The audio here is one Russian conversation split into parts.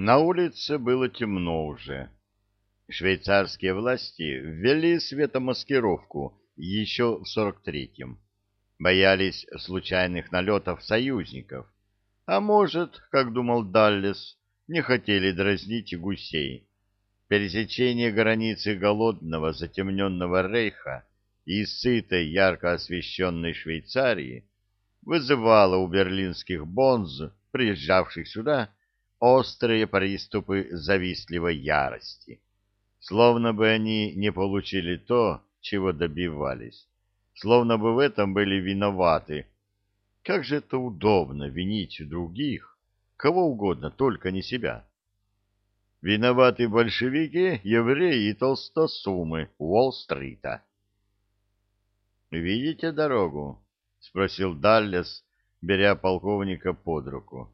На улице было темно уже. Швейцарские власти ввели светомаскировку еще в 43-м. Боялись случайных налетов союзников. А может, как думал Даллес, не хотели дразнить гусей. Пересечение границы голодного затемненного рейха и сытой ярко освещенной Швейцарии вызывало у берлинских бонз, приезжавших сюда, острые приступы завистливой ярости, словно бы они не получили то, чего добивались, словно бы в этом были виноваты. Как же это удобно винить других, кого угодно, только не себя. Виноваты большевики, евреи и толстосумы Уолл-стрита. «Видите дорогу?» — спросил Даллес, беря полковника под руку.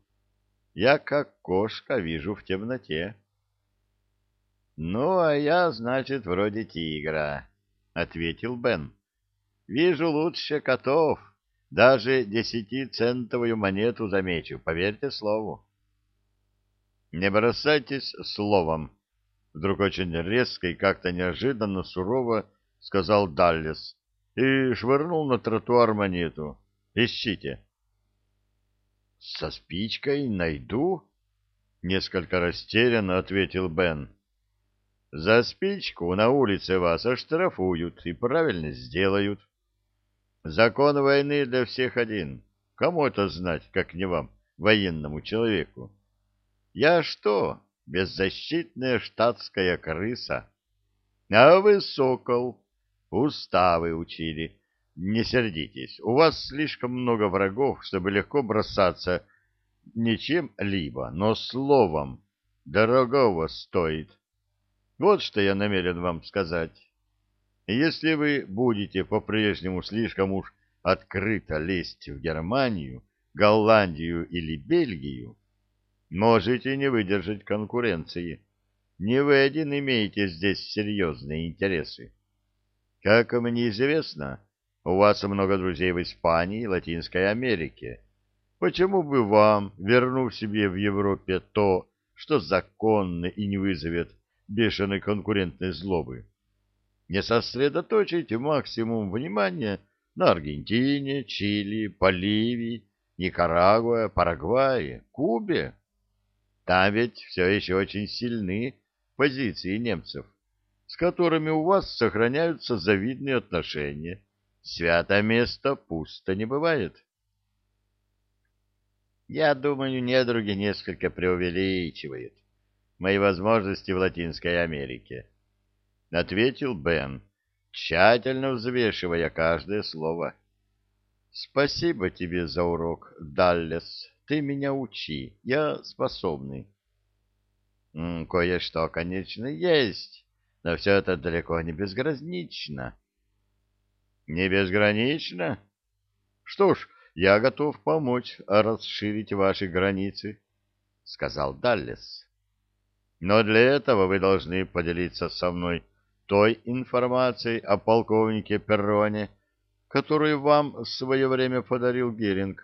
Я, как кошка, вижу в темноте. — Ну, а я, значит, вроде тигра, — ответил Бен. — Вижу лучше котов. Даже десятицентовую монету замечу, поверьте слову. — Не бросайтесь словом, — вдруг очень резко и как-то неожиданно сурово сказал Даллес и швырнул на тротуар монету. — Ищите. — со спичкой найду? Несколько растерянно ответил Бен. За спичку на улице вас оштрафуют и правильно сделают. Закон войны для всех один. Кому это знать, как не вам, военному человеку? Я что, беззащитная штатская крыса? А вы сокол. Уставы учили. Не сердитесь, у вас слишком много врагов, чтобы легко бросаться не чем-либо, но словом. Дорогого стоит. Вот что я намерен вам сказать. Если вы будете по-прежнему слишком уж открыто лезть в Германию, Голландию или Бельгию, можете не выдержать конкуренции. Не вы один имеете здесь серьезные интересы. Как мне известно, у вас много друзей в Испании и Латинской Америке. Почему бы вам, вернув себе в Европе то, что законно и не вызовет бешеной конкурентной злобы, не сосредоточить максимум внимания на Аргентине, Чили, Боливии, Никарагуа, Парагвае, Кубе? Там ведь все еще очень сильны позиции немцев, с которыми у вас сохраняются завидные отношения Свято место пусто не бывает. Я думаю, недруги несколько преувеличивают мои возможности в Латинской Америке, — ответил Бен, тщательно взвешивая каждое слово. — Спасибо тебе за урок, Даллес. Ты меня учи, я способный. — Кое-что, конечно, есть, но все это далеко не безгранично. — не безгранично? Что ж, я готов помочь расширить ваши границы, — сказал Даллес. Но для этого вы должны поделиться со мной той информацией о полковнике Перроне, которую вам в свое время подарил Геринг.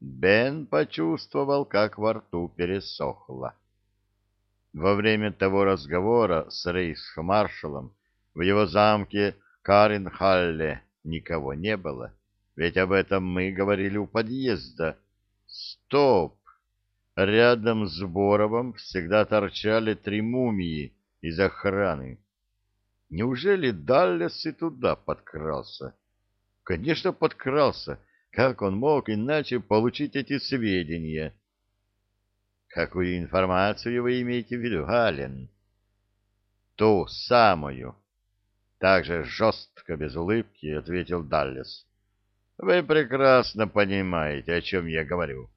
Бен почувствовал, как во рту пересохло. Во время того разговора с рейхсмаршалом в его замке Карен Халле никого не было, ведь об этом мы говорили у подъезда. Стоп! Рядом с Боровым всегда торчали три мумии из охраны. Неужели Даллес и туда подкрался? Конечно, подкрался. Как он мог иначе получить эти сведения? Какую информацию вы имеете в виду, Гален? Ту самую, также жестко, без улыбки, ответил Даллес. Вы прекрасно понимаете, о чем я говорю.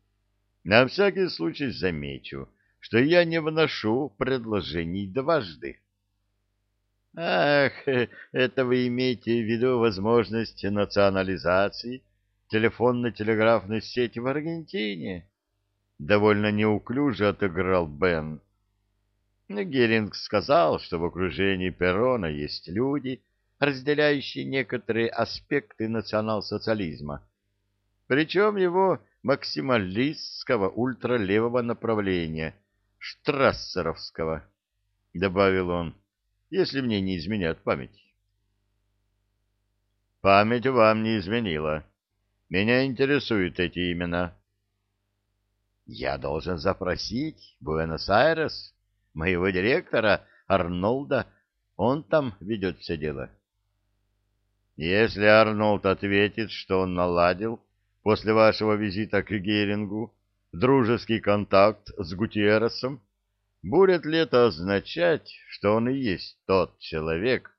На всякий случай замечу, что я не вношу предложений дважды. Ах, это вы имеете в виду возможность национализации телефонно-телеграфной сети в Аргентине? Довольно неуклюже отыграл Бен. Геринг сказал, что в окружении Перрона есть люди, разделяющие некоторые аспекты национал-социализма. Причем его максималистского ультралевого направления, штрассеровского, — добавил он, — если мне не изменяет память. Память вам не изменила. Меня интересуют эти имена. Я должен запросить Буэнос-Айрес, моего директора Арнолда. Он там ведет все дело. Если Арнольд ответит, что он наладил после вашего визита к Герингу дружеский контакт с Гутиерресом, будет ли это означать, что он и есть тот человек,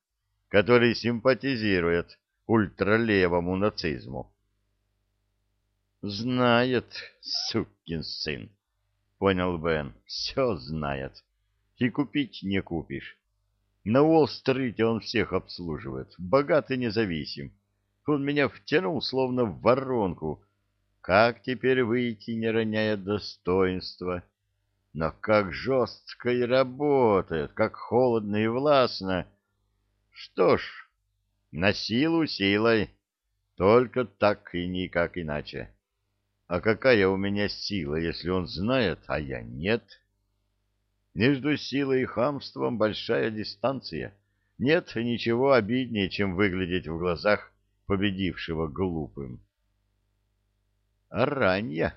который симпатизирует ультралевому нацизму? Знает, сукин сын, понял Бен, все знает. И купить не купишь. На Уолл-стрите он всех обслуживает, богат и независим. Он меня втянул, словно в воронку. Как теперь выйти, не роняя достоинства? Но как жестко и работает, как холодно и властно. Что ж, на силу силой, только так и никак иначе. А какая у меня сила, если он знает, а я нет? Между силой и хамством большая дистанция. Нет ничего обиднее, чем выглядеть в глазах победившего глупым. Ранья,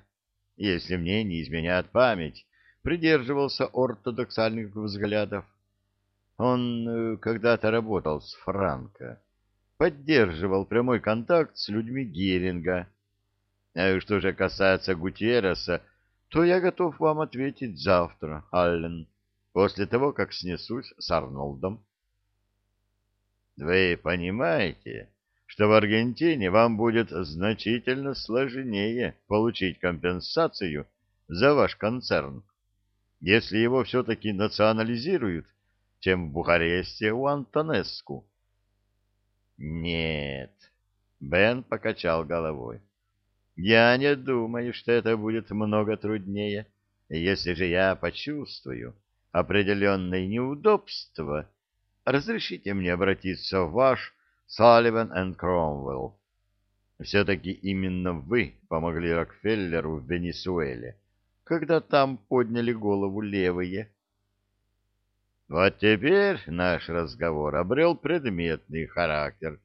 если мне не изменяет память, придерживался ортодоксальных взглядов. Он э, когда-то работал с Франко, поддерживал прямой контакт с людьми Геринга, а что же касается Гутьерреса, то я готов вам ответить завтра, Аллен, после того, как снесусь с Арнольдом. Вы понимаете, что в Аргентине вам будет значительно сложнее получить компенсацию за ваш концерн, если его все-таки национализируют, чем в Бухаресте у Антонеску. Нет, Бен покачал головой. Я не думаю, что это будет много труднее, если же я почувствую определенное неудобство. Разрешите мне обратиться в ваш Салливан энд Кромвелл. Все-таки именно вы помогли Рокфеллеру в Венесуэле, когда там подняли голову левые. Вот теперь наш разговор обрел предметный характер —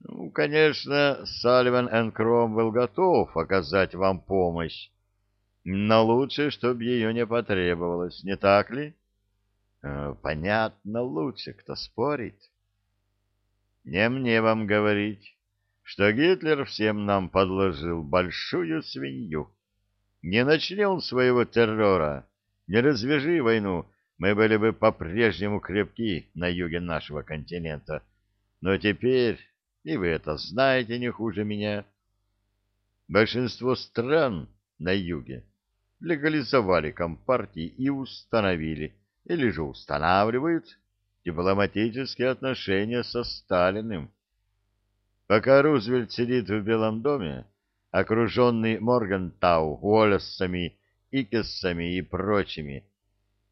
ну, конечно, Салливан энд Кромвелл готов оказать вам помощь, но лучше, чтобы ее не потребовалось, не так ли? Э, понятно, лучше, кто спорит. Не мне вам говорить, что Гитлер всем нам подложил большую свинью. Не начни он своего террора, не развяжи войну, мы были бы по-прежнему крепки на юге нашего континента. Но теперь и вы это знаете не хуже меня. Большинство стран на юге легализовали компартии и установили, или же устанавливают, дипломатические отношения со Сталиным. Пока Рузвельт сидит в Белом доме, окруженный Моргантау, Уоллесами, Икессами и прочими,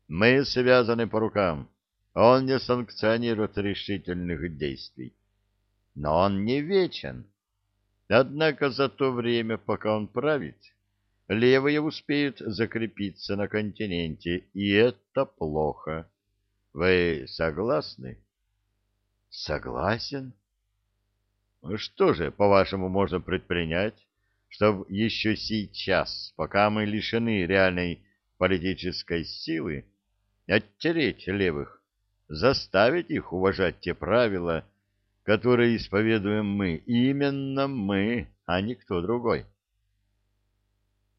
мы связаны по рукам. Он не санкционирует решительных действий но он не вечен. Однако за то время, пока он правит, левые успеют закрепиться на континенте, и это плохо. Вы согласны? Согласен. Что же, по-вашему, можно предпринять, чтобы еще сейчас, пока мы лишены реальной политической силы, оттереть левых, заставить их уважать те правила, которые исповедуем мы, именно мы, а не кто другой.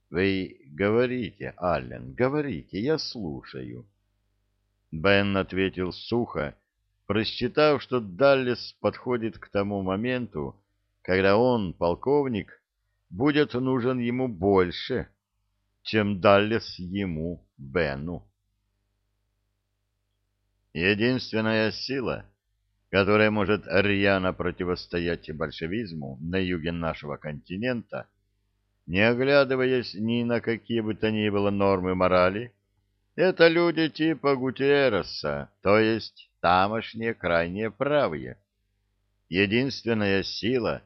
Вы говорите, Аллен, говорите, я слушаю. Бен ответил сухо, просчитав, что Даллес подходит к тому моменту, когда он, полковник, будет нужен ему больше, чем Даллес ему, Бену. Единственная сила — которая может рьяно противостоять большевизму на юге нашего континента, не оглядываясь ни на какие бы то ни было нормы морали, это люди типа Гутиереса, то есть тамошние крайне правые. Единственная сила,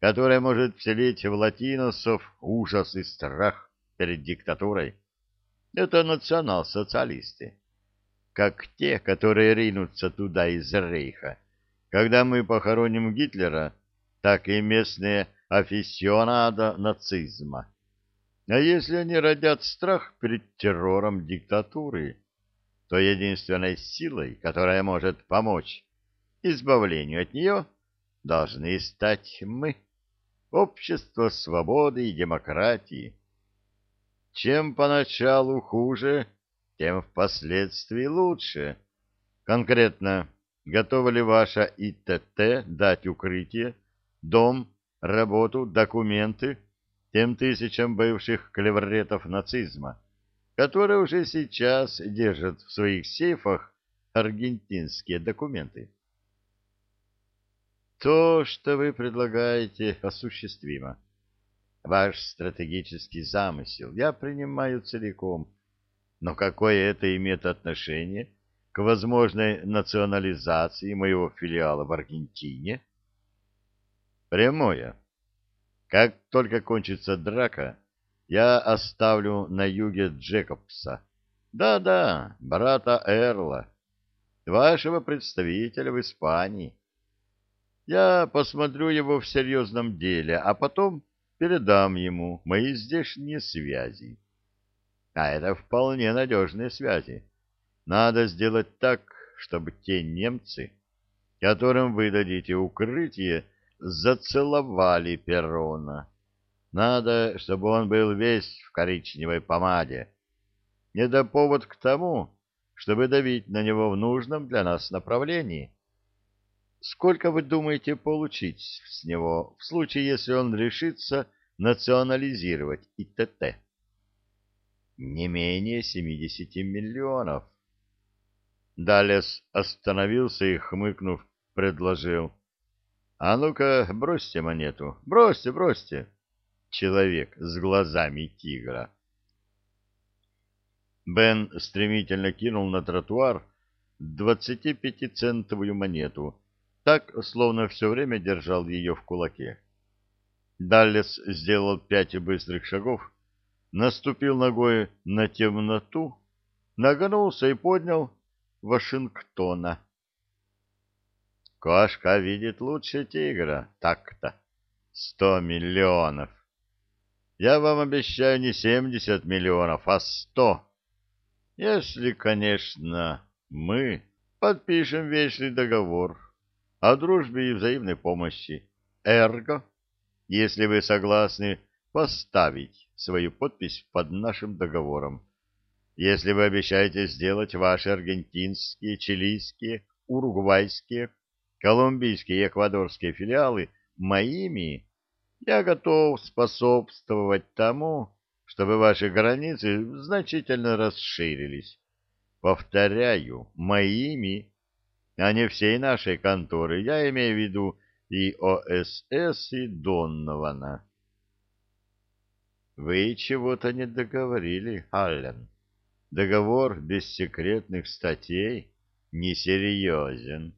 которое может вселить в латиносов ужас и страх перед диктатурой. Это национал-социалисты. Как те, которые ринутся туда из Рейха. Когда мы похороним Гитлера, так и местные афиссионадо нацизма. А если они родят страх перед террором диктатуры, то единственной силой, которая может помочь избавлению от нее, должны стать мы, общество свободы и демократии. Чем поначалу хуже, тем впоследствии лучше. Конкретно, готова ли ваша ИТТ дать укрытие, дом, работу, документы тем тысячам бывших клевретов нацизма, которые уже сейчас держат в своих сейфах аргентинские документы? То, что вы предлагаете, осуществимо. Ваш стратегический замысел я принимаю целиком. Но какое это имеет отношение к возможной национализации моего филиала в Аргентине? Прямое. Как только кончится драка, я оставлю на юге Джекобса. Да-да, брата Эрла, вашего представителя в Испании. Я посмотрю его в серьезном деле, а потом передам ему мои здешние связи. А это вполне надежные связи. Надо сделать так, чтобы те немцы, которым вы дадите укрытие, зацеловали Перрона. Надо, чтобы он был весь в коричневой помаде. Да повод к тому, чтобы давить на него в нужном для нас направлении. Сколько вы думаете получить с него в случае, если он решится национализировать ИТТ? Не менее 70 миллионов. Далес остановился и, хмыкнув, предложил. — А ну-ка, бросьте монету. Бросьте, бросьте. Человек с глазами тигра. Бен стремительно кинул на тротуар двадцатипятицентовую монету, так, словно все время держал ее в кулаке. Даллес сделал пять быстрых шагов, наступил ногой на темноту, нагнулся и поднял Вашингтона. Кошка видит лучше тигра, так-то. Сто миллионов. Я вам обещаю не семьдесят миллионов, а сто. Если, конечно, мы подпишем вечный договор о дружбе и взаимной помощи. Эрго, если вы согласны поставить свою подпись под нашим договором, если вы обещаете сделать ваши аргентинские, чилийские, уругвайские, колумбийские и эквадорские филиалы моими, я готов способствовать тому, чтобы ваши границы значительно расширились. Повторяю, моими а не всей нашей конторы. Я имею в виду и ОСС, и Доннована. Вы чего-то не договорили, Аллен. Договор без секретных статей несерьезен.